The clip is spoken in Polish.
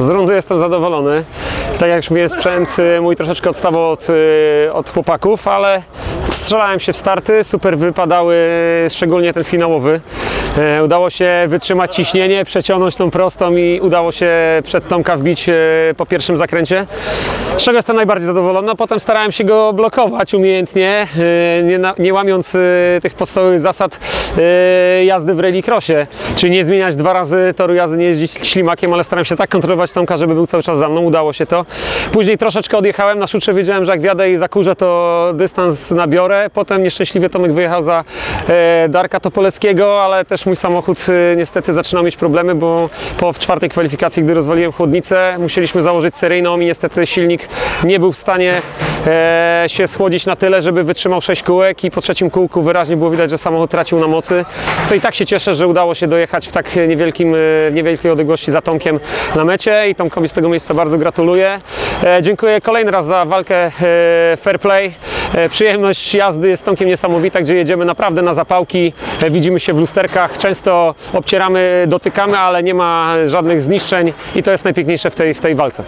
Z rundy jestem zadowolony. Tak jak już mówiłem, sprzęt y, mój troszeczkę odstawał od, y, od chłopaków, ale wstrzelałem się w starty, super wypadały, szczególnie ten finałowy. E, Udało się wytrzymać ciśnienie, przeciągnąć tą prostą i udało się przed Tomka wbić e, po pierwszym zakręcie. Z czego jestem najbardziej zadowolony. A potem starałem się go blokować umiejętnie, e, nie, nie łamiąc tych podstawowych zasad jazdy w rallycrossie. Czyli nie zmieniać dwa razy toru jazdy, nie jeździć ślimakiem, ale starałem się tak kontrolować Tomka, żeby był cały czas za mną. Udało się to. Później troszeczkę odjechałem na szutrze, wiedziałem, że jak wjadę i zakurzę, to dystans nabiorę. Potem nieszczęśliwie Tomek wyjechał za Darka Topoleckiego, ale też mój samochód e, niestety zaczynał mieć problemy, bo po czwartej kwalifikacji, gdy rozwaliłem chłodnicę, musieliśmy założyć seryjną i niestety silnik nie był w stanie e, się schłodzić na tyle, żeby wytrzymał 6 kółek i po trzecim kółku wyraźnie było widać, że samochód tracił na mocy. Co i tak się cieszę, że udało się dojechać w tak niewielkim, e, niewielkiej odległości za Tomkiem na mecie i Tomkowi z tego miejsca bardzo gratuluję. E, dziękuję kolejny raz za walkę e, fair play. E, przyjemność jazdy jest Tomkiem niesamowita, gdzie jedziemy naprawdę na zapałki, e, widzimy się w lusterkach, często obcieramy, dotykamy, ale nie ma żadnych zniszczeń i to jest najpiękniejsze w tej, w tej walce.